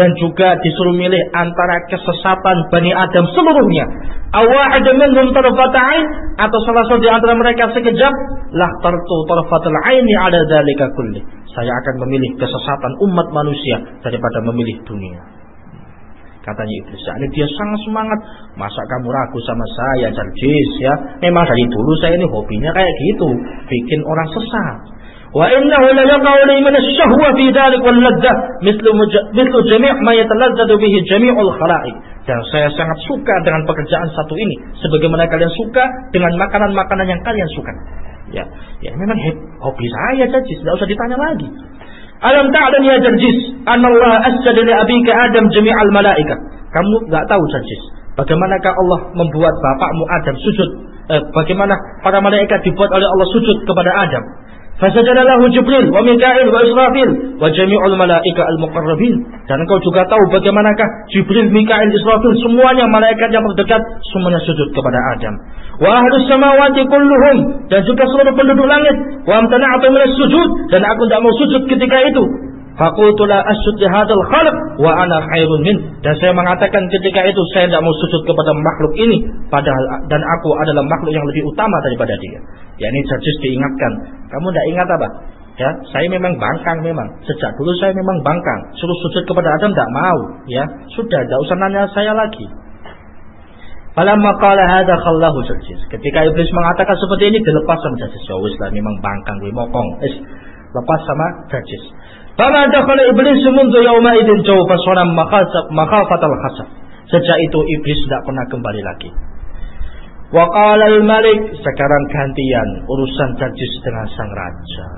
dan juga disuruh milih antara kesesatan Bani Adam seluruhnya. Awahid minhum tarfata'ain atau salah satu di antara mereka sekejap lah tartu tarfatul aini ada dalika kulli. Saya akan memilih kesesatan umat manusia daripada memilih dunia. Katanya Iblis, ini dia sangat semangat. Masa kamu ragu sama saya, Jarjis ya? Memang dari dulu saya ini hobinya kayak gitu, bikin orang sesat. وإنه ليقع لي من الشهوة في ذلك واللذة مثل مثل جميع ما يتلذذ به جميع الخلائق dan saya sangat suka dengan pekerjaan satu ini sebagaimana kalian suka dengan makanan-makanan yang kalian suka ya ya memang hobi saya saja tidak usah ditanya lagi alam ta'lam ya Jarjis Allah asjada li abika Adam jami'al malaika kamu enggak tahu Jarjis bagaimanakah Allah membuat bapakmu Adam sujud eh, bagaimana para malaikat dibuat oleh Allah sujud kepada Adam Fasajada lahu Jibril wa Mikail wa Israfil wa jami'ul malaika al-muqarrabin. Dan engkau juga tahu bagaimanakah Jibril, Mikail, Israfil semuanya malaikat yang terdekat semuanya sujud kepada Adam. Wa ahlus samawati kulluhum dan juga seluruh penduduk langit wa amtana'atu min sujud dan aku tidak mau sujud ketika itu Fakultu la asjud li hadzal khalq wa ana khairun min. Dan saya mengatakan ketika itu saya tidak mau sujud kepada makhluk ini padahal dan aku adalah makhluk yang lebih utama daripada dia. Ya ini Jarjis diingatkan. Kamu tidak ingat apa? Ya, saya memang bangkang memang. Sejak dulu saya memang bangkang. Suruh sujud kepada Adam tidak mau, ya. Sudah, tidak usah nanya saya lagi. Falamma qala hadza khallahu Jarjis. Ketika iblis mengatakan seperti ini dilepas sama Jarjis. Ya wis lah memang bangkang gue mokong. Es lepas sama Jarjis. Fama dakhala iblis mundu yauma idin jawfa sonam makhafatal khasaf. Sejak itu iblis tidak pernah kembali lagi. Wa al-malik sekarang gantian urusan Jarjis dengan sang raja.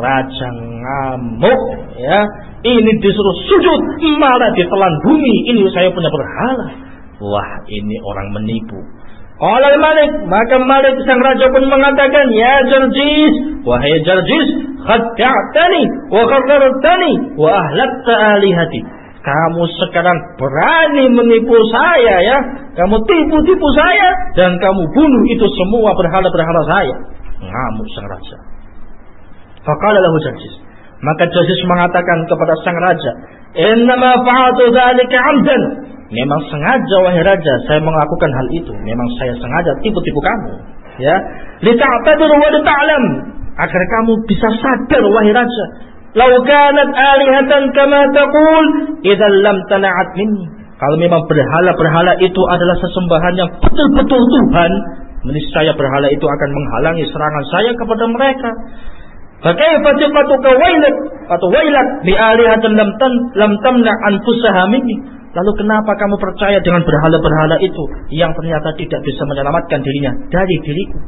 Raja ngamuk ya. Ini disuruh sujud malah ditelan bumi. Ini saya punya berhala. Wah, ini orang menipu. Qala al-malik maka Malik sang raja pun mengatakan ya Jarjis wahai Jarjis khadda'tani wa kharrartani wa ahlakta alihati. Kamu sekarang berani menipu saya ya? Kamu tipu-tipu saya dan kamu bunuh itu semua berhala-berhala saya. Ngamuk sang raja. Faqala lahu Jarjis. Maka Jarjis mengatakan kepada sang raja innama fa'atu dzalika 'amdan memang sengaja wahai raja saya melakukan hal itu. Memang saya sengaja tipu-tipu kamu ya. Lita'tabiru wa lita'lam. Agar kamu bisa sadar wahai raja. Lau kanat alihatan kama taqul idzal lam tana'at minni. Kalau memang berhala-berhala itu adalah sesembahan yang betul-betul Tuhan saya berhala itu akan menghalangi serangan saya kepada mereka. Fakaifa thiqatuka wailak atau wailak bi alihatin lam tan lam tamna anfusaha minni Lalu kenapa kamu percaya dengan berhala-berhala itu yang ternyata tidak bisa menyelamatkan dirinya dari diriku?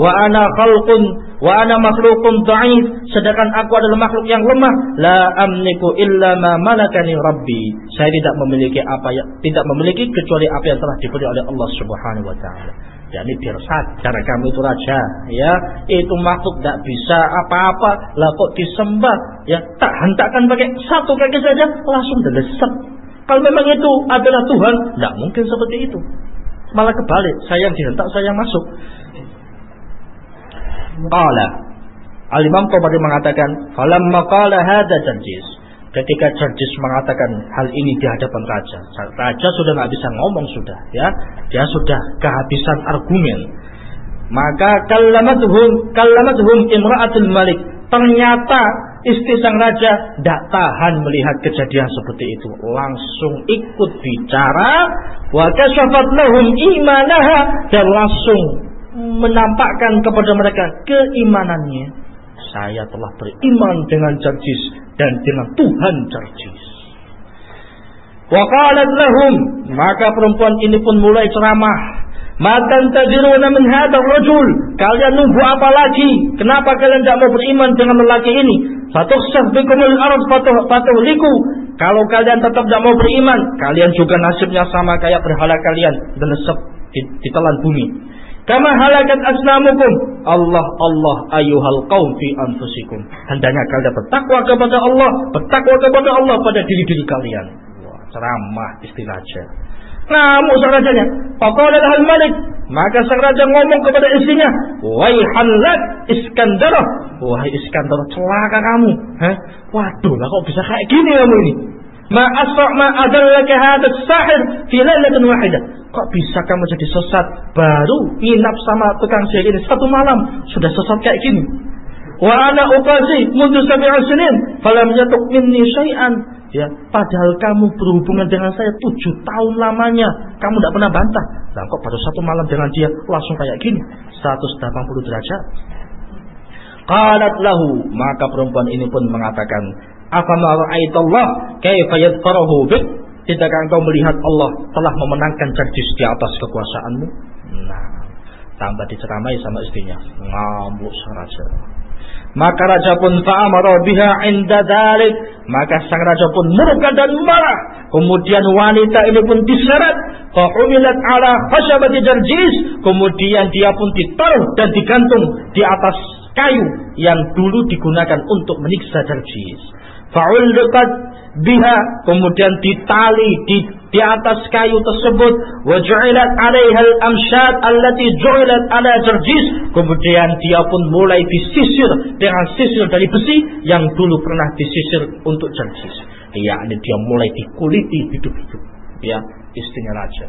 Wa ana khalqun wa ana makhlukun dha'if sedangkan aku adalah makhluk yang lemah. La amliku illa ma malakani rabbi. Saya tidak memiliki apa yang tidak memiliki kecuali apa yang telah diberi oleh Allah Subhanahu wa taala. Ini biar sadar kamu itu raja, ya. Itu makhluk tidak bisa apa-apa, lah kok disembah, ya tak hentakkan pakai satu kaki saja langsung delesep. Kalau memang itu adalah Tuhan, tidak mungkin seperti itu. Malah kebalik, saya yang dihentak, saya yang masuk. Qala Al-Imam Tabari mengatakan, "Falamma qala hadza Jarjis." Ketika Jarjis mengatakan hal ini di hadapan raja, raja sudah nggak bisa ngomong sudah, ya, dia sudah kehabisan argumen. Maka kalamatuhum kalamatuhum imra'atul malik. Ternyata istri sang raja tidak tahan melihat kejadian seperti itu, langsung ikut bicara, wa imanaha dan langsung menampakkan kepada mereka keimanannya. Saya telah beriman dengan Jarjis dan dengan Tuhan Jarjis. Waqalat lahum, maka perempuan ini pun mulai ceramah. Matan tadiruna min hadzal rajul. Kalian nunggu apa lagi? Kenapa kalian tidak mau beriman dengan lelaki ini? Fatukhsaf bikumul ard fatuhliku. Kalau kalian tetap tidak mau beriman, kalian juga nasibnya sama kayak berhala kalian, delesep ditelan bumi. Kama halakat asnamukum. Allah Allah ayuhal qaum fi anfusikum. Hendaknya kalian bertakwa kepada Allah, bertakwa kepada Allah pada diri-diri kalian. Wah, ceramah istilahnya. Ngamuk sang rajanya. Faqala hal malik. Maka sang raja ngomong kepada istrinya, "Wahai halak Iskandarah, wahai Iskandarah, celaka kamu." Hah? Waduh, lah kok bisa kayak gini kamu ini? Ma asra ma adallaka hadat sahir fi lailatin wahidah. Kok bisa kamu jadi sesat baru nginap sama tukang sihir ini satu malam sudah sesat kayak gini? Wa ana uqazi mundu sab'a sinin falam yatuk minni syai'an. Ya, padahal kamu berhubungan dengan saya tujuh tahun lamanya, kamu tidak pernah bantah. Nah, kok baru satu malam dengan dia langsung kayak gini, 180 derajat. Qalat lahu, maka perempuan ini pun mengatakan, Afama ra'aitallah kaifa yadfarahu bik? Tidakkah engkau melihat Allah telah memenangkan Jardis di atas kekuasaanmu? Nah, tambah diceramai sama istrinya. Ngamuk sang raja. Maka raja pun fa'amara biha inda dalik. Maka sang raja pun murka dan marah. Kemudian wanita ini pun diseret. Fa'umilat ala khashabati jarjis. Kemudian dia pun ditaruh dan digantung di atas kayu yang dulu digunakan untuk menyiksa jarjis fa'ulqat biha kemudian ditali di di atas kayu tersebut. Wa ju'ilat 'alaiha al-amshat allati ju'ilat 'ala jarjis. Kemudian dia pun mulai disisir dengan sisir dari besi yang dulu pernah disisir untuk jarjis. Yakni dia mulai dikuliti hidup-hidup. Ya istrinya raja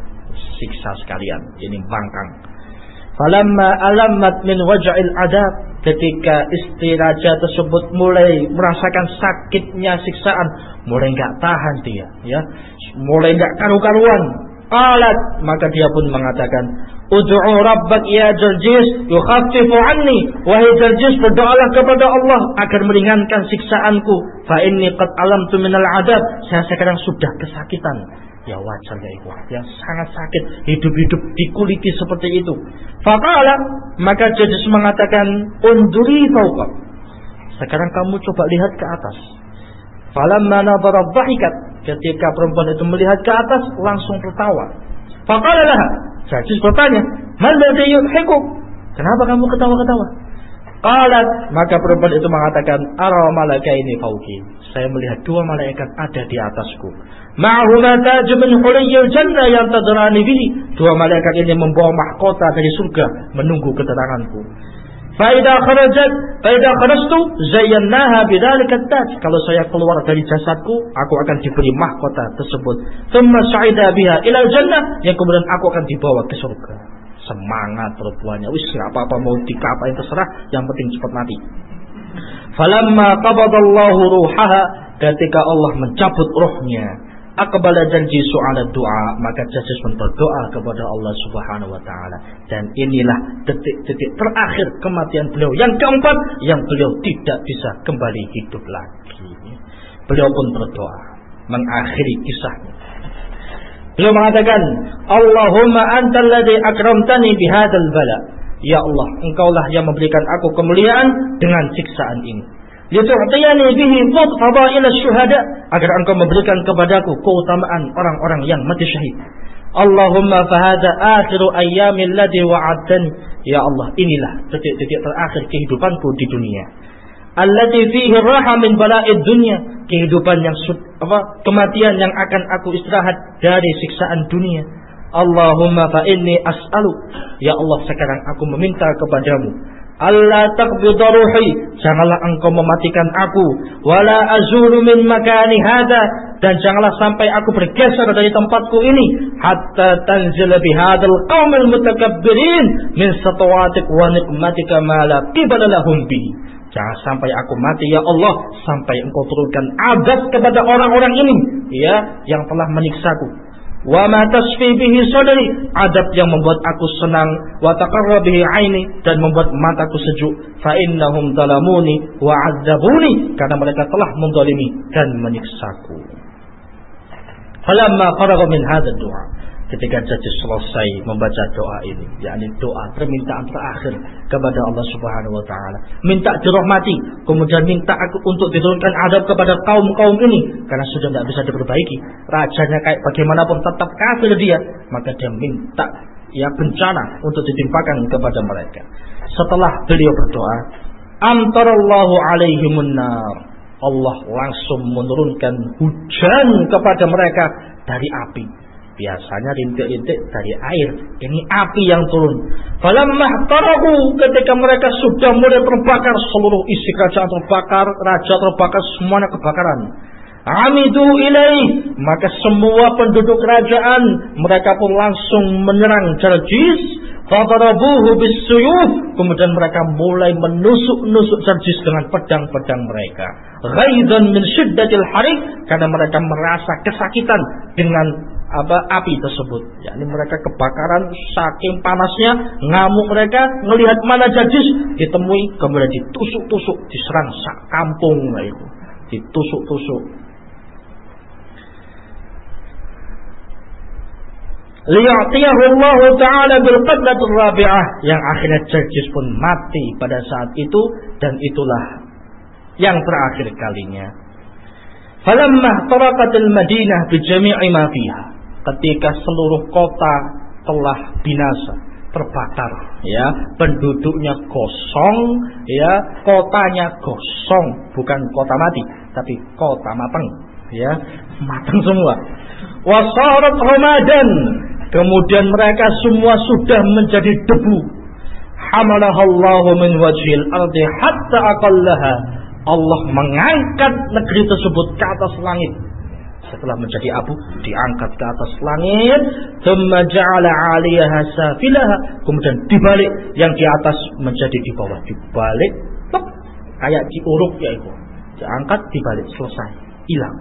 siksa sekalian. Ini bangkang Falamma alamat min waja'il adab ketika istri raja tersebut mulai merasakan sakitnya siksaan, mulai enggak tahan dia, ya. Mulai enggak karu-karuan. Alat maka dia pun mengatakan, "Ud'u rabbak ya Jarjis yukhaffifu anni." Wahai Jarjis, berdoalah kepada Allah agar meringankan siksaanku. Fa inni qad alamtu minal adab. Saya sekarang sudah kesakitan Ya wajar ya ikhwah. Yang sangat sakit. Hidup-hidup dikuliti seperti itu. Fakala. Maka Jajis mengatakan. Unduri fauqa. Sekarang kamu coba lihat ke atas. Falamma nadara dhahikat. Ketika perempuan itu melihat ke atas. Langsung tertawa. Fakala lah. Jajis bertanya. Maladhi yudhiku. Kenapa kamu ketawa-ketawa? Qalat maka perempuan itu mengatakan ara malaka ini fauki. Saya melihat dua malaikat ada di atasku. Ma'huma tajun min huliyil jannah yang tadrani bihi. Dua malaikat ini membawa mahkota dari surga menunggu kedatanganku. Faida kharajat, faida kharastu zayyannaha bidzalika taj. Kalau saya keluar dari jasadku, aku akan diberi mahkota tersebut. Thumma sa'ida biha ila jannah, yang kemudian aku akan dibawa ke surga semangat perempuannya wis apa-apa mau dikapain terserah yang penting cepat mati falamma qabadallahu ruhaha ketika Allah mencabut rohnya akbala janji soal doa maka Yesus pun berdoa kepada Allah Subhanahu wa taala dan inilah detik-detik terakhir kematian beliau yang keempat yang beliau tidak bisa kembali hidup lagi beliau pun berdoa mengakhiri kisahnya Beliau mengatakan, Allahumma antal ladzi akramtani bihadzal bala. Ya Allah, engkaulah yang memberikan aku kemuliaan dengan siksaan ini. Litu'tiyani bihi fadail syuhada agar engkau memberikan kepadaku keutamaan orang-orang yang mati syahid. Allahumma fahada akhiru ayyamil ladhi wa'adtani. Ya Allah, inilah detik-detik terakhir kehidupanku di dunia. Allati fihi raha min bala'id dunya. Kehidupan yang apa? Kematian yang akan aku istirahat dari siksaan dunia. Allahumma fa inni as'alu. Ya Allah, sekarang aku meminta kepadamu Allah taqbidha ruhi janganlah engkau mematikan aku. Wala azulu min makani hada dan janganlah sampai aku bergeser dari tempatku ini hatta tanzil bihadzal qaumil mutakabbirin min satawatik wa nikmatika ma la qibala lahum bi. Jangan sampai aku mati ya Allah sampai engkau turunkan azab kepada orang-orang ini ya yang telah menyiksaku wa ma tasfi bihi sadri. Adab yang membuat aku senang. Wa taqarra bihi aini. Dan membuat mataku sejuk. Fa innahum zalamuni wa adzabuni. Karena mereka telah menzalimi dan menyiksaku. Falamma faragha min hadha du'a ketika jadi selesai membaca doa ini yakni doa permintaan terakhir kepada Allah Subhanahu wa taala. Minta dirahmati kemudian minta aku untuk diturunkan adab kepada kaum-kaum ini. Karena sudah tidak bisa diperbaiki. Rajanya kayak bagaimanapun tetap kafir dia maka dia minta ya bencana untuk ditimpakan kepada mereka. Setelah beliau berdoa antarallahu alaihimun nar. Allah langsung menurunkan hujan kepada mereka dari api Biasanya rintik-rintik dari air. Ini api yang turun. Falamma tarahu ketika mereka sudah mulai terbakar seluruh isi kerajaan terbakar, raja terbakar, semuanya kebakaran. Amidu ilaih maka semua penduduk kerajaan mereka pun langsung menyerang Jarjis kemudian mereka mulai menusuk-nusuk Jarjis dengan pedang-pedang mereka ghaidan min syiddatil harik karena mereka merasa kesakitan dengan apa api tersebut. yakni mereka kebakaran saking panasnya, ngamuk mereka melihat mana jajis ditemui kemudian ditusuk-tusuk, diserang sak kampung lah itu. Ditusuk-tusuk. Liya'tiyahu Allah Ta'ala bil yang akhirnya jajis pun mati pada saat itu dan itulah yang terakhir kalinya. Falamma Madinah ketika seluruh kota telah binasa terbakar ya penduduknya kosong ya kotanya kosong bukan kota mati tapi kota matang ya. Matang semua. Wasarat ramadan. Kemudian mereka semua sudah menjadi debu. Hamalahallahu min wajhil ardi hatta aqallaha. Allah mengangkat negeri tersebut ke atas langit setelah menjadi abu diangkat ke atas langit. Ja'ala 'aliyaha safilaha. Kemudian dibalik yang di atas menjadi di bawah. Dibalik tok kayak diuruk ya itu diangkat dibalik selesai hilang.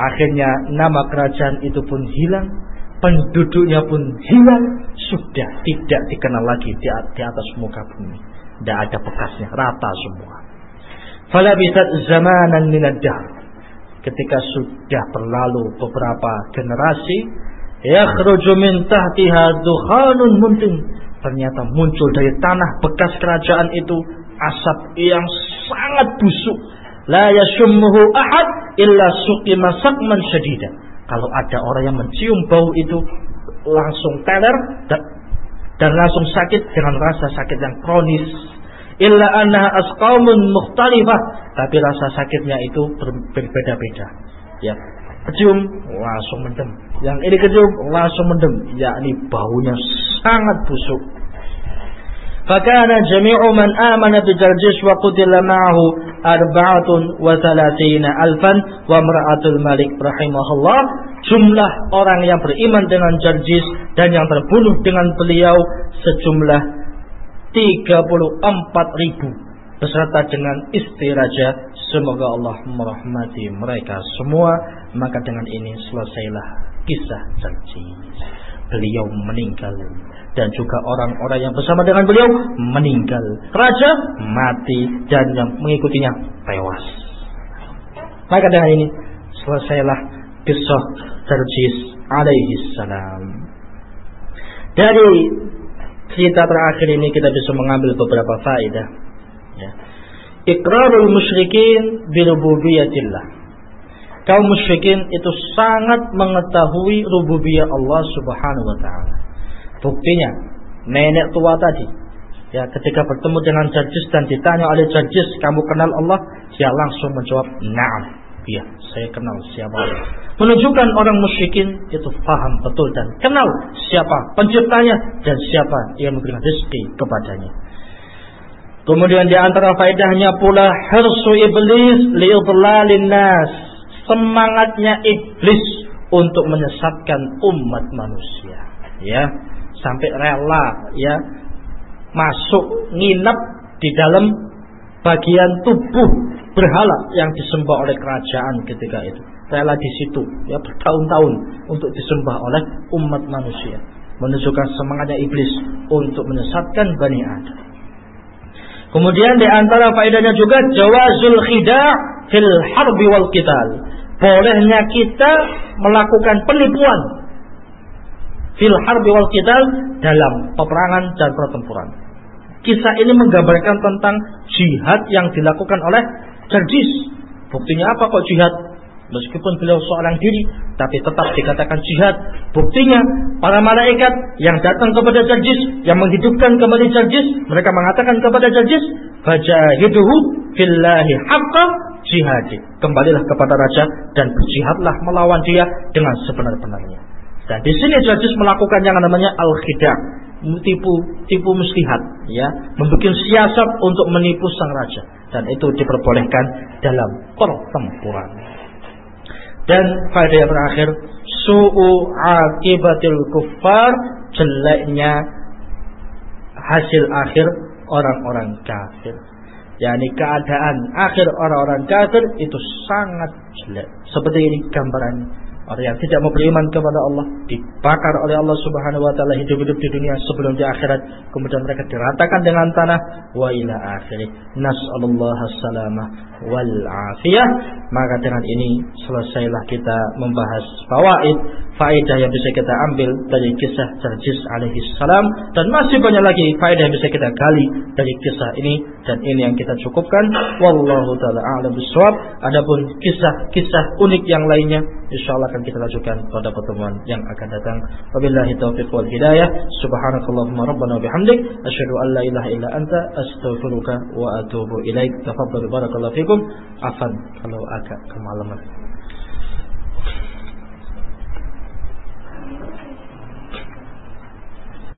Akhirnya nama kerajaan itu pun hilang. Penduduknya pun hilang. Sudah tidak dikenal lagi di, atas muka bumi. Tidak ada bekasnya rata semua. Fala bisat zamanan minad ketika sudah berlalu beberapa generasi yakhruju min tahtiha dukhanun muntin ternyata muncul dari tanah bekas kerajaan itu asap yang sangat busuk. La yashummuhu ahad illa suqima sakman syadida kalau ada orang yang mencium bau itu langsung teler dan langsung sakit dengan rasa sakit yang kronis illa annaha asqamun mukhtalifah. Tapi rasa sakitnya itu berbeda-beda. Ya kecium langsung mendem. Yang ini kecium langsung mendem. Yakni baunya sangat busuk. Fakana jami'u man amana bi Jarjis wa qutila ma'ahu arba'atun wa thalathina alfan wa mar'atul malik rahimahullah. Jumlah orang yang beriman dengan jarjis dan yang terbunuh dengan beliau sejumlah 34 ribu. Beserta dengan istri raja semoga Allah merahmati mereka semua. Maka dengan ini selesailah kisah janji beliau meninggal. Dan juga orang-orang yang bersama dengan beliau meninggal. Raja mati dan yang mengikutinya tewas. Maka dengan ini selesailah kisah Tarjis alaihi salam. Dari cerita terakhir ini kita bisa mengambil beberapa faedah. Ya. Iqrarul musyrikin birububiyatillah. kaum musyrikin itu sangat mengetahui rububiyah Allah Subhanahu wa taala. Buktinya nenek tua tadi ya ketika bertemu dengan Jarjis dan ditanya oleh Jarjis, "Kamu kenal Allah?" Dia langsung menjawab, "Na'am." Iya, saya kenal siapa Allah. Menunjukkan orang musyrikin itu faham betul dan kenal siapa penciptanya dan siapa yang memberikan rezeki kepadanya. Kemudian di antara faedahnya pula hirsu iblis liidlalin nas. Semangatnya iblis untuk menyesatkan umat manusia, ya. Sampai rela ya masuk nginep di dalam bagian tubuh berhala yang disembah oleh kerajaan ketika itu. Rela di situ ya bertahun-tahun untuk disembah oleh umat manusia. Menunjukkan semangatnya iblis untuk menyesatkan Bani Adam. Kemudian di antara faedahnya juga jawazul khida' fil harbi wal qital. Bolehnya kita melakukan penipuan fil harbi wal qital dalam peperangan dan pertempuran. Kisah ini menggambarkan tentang jihad yang dilakukan oleh Jarjis. Buktinya apa kok jihad? Meskipun beliau seorang diri, tapi tetap dikatakan jihad. Buktinya, para malaikat yang datang kepada Jarjis, yang menghidupkan kembali Jarjis, mereka mengatakan kepada Jarjis, Fajahiduhu fillahi haqqa jihadi. Kembalilah kepada raja dan berjihadlah melawan dia dengan sebenar-benarnya. Dan di sini Jarjis melakukan yang namanya al-khidah, tipu tipu muslihat ya membuat siasat untuk menipu sang raja dan itu diperbolehkan dalam pertempuran dan pada yang terakhir su'u akibatil kuffar jeleknya hasil akhir orang-orang kafir. Yakni keadaan akhir orang-orang kafir itu sangat jelek. Seperti ini gambarannya Orang yang tidak mau beriman kepada Allah dibakar oleh Allah Subhanahu wa taala hidup-hidup di dunia sebelum di akhirat. Kemudian mereka diratakan dengan tanah. Wa ila akhirih. Nas'alullah salamah wal afiyah. Maka dengan ini selesailah kita membahas fawaid faedah yang bisa kita ambil dari kisah Jarjis alaihi salam. Dan masih banyak lagi faedah yang bisa kita gali dari kisah ini. Dan ini yang kita cukupkan. Wallahu taala a'lam bishawab adapun kisah-kisah unik yang lainnya insyaallah akan kita lanjutkan pada pertemuan yang akan datang. Wabillahi taufiq wal hidayah. Subhanakallahumma rabbana bihamdik. Asyhadu an la ilaha illa anta astaghfiruka wa atubu ilaik. Tafadhal barakallahu fikum. Afan kalau agak kemalaman